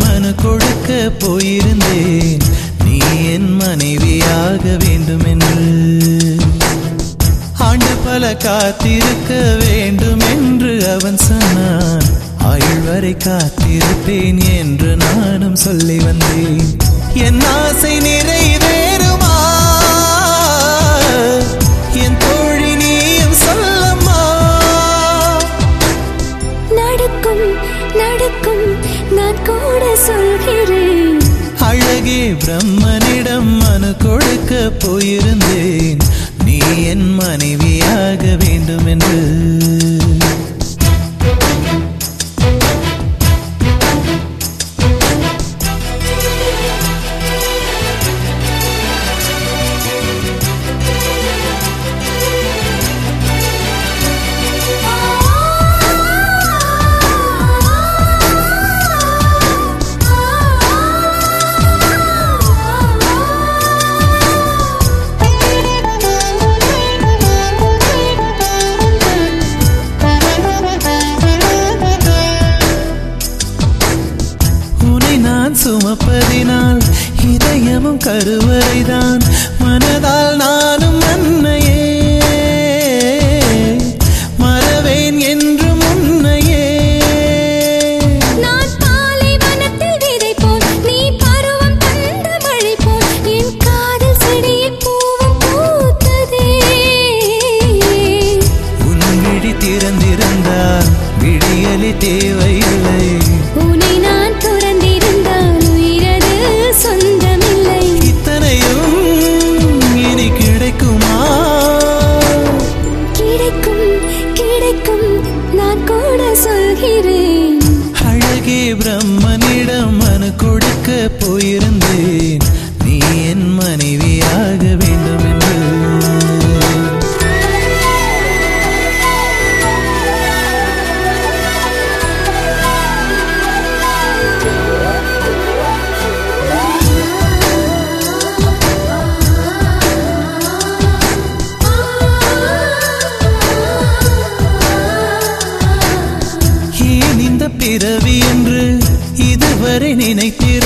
மனு கொடுக்க போயிருந்தேன். நீ என் மனைவியாக வேண்டும் என்று ஆண்டு பல காத்திருக்க வேண்டும் என்று அவன் சொன்னான். ஆயுள் வரை காத்திருப்பேன் என்று நானும் சொல்லி அழகே பிரம்மனிடம் மனு கொடுக்க போயிருந்தேன். நீ என் மனைவியாக வேண்டும் என்று. நான் சுமப்பதினால் இதயமும் கருவறைதான். மனதால் நானும் அன்னையே. மறவேன் என்றும் உன்னையே. நான் பாலைவனத்தில் விதை போல் நீ பருவம் தந்த மழை போல் என் காதல் செடியில் பூவும் பூத்ததே. உன் விழி திறந்திருந்தால் விடியலி தேவையில்லை பிரம்மனிடம் மனு கொடுக்க போயிருந்தேன். நீ என் மனைவியாக வேண்டும் என்று பிறவி என்று இதுவரை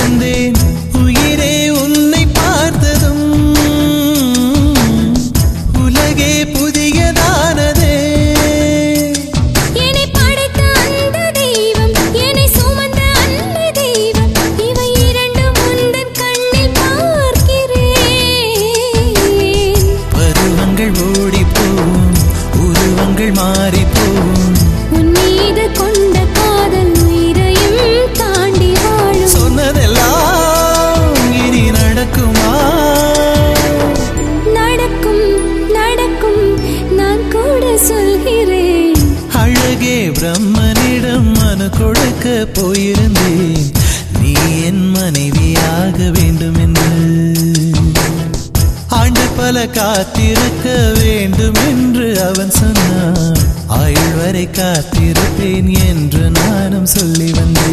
காத்திருக்க வேண்டும் என்று அவன் சொன்னான். ஆயுள் வரை காத்திருப்பேன் என்று நானும் சொல்லி வந்தேன்.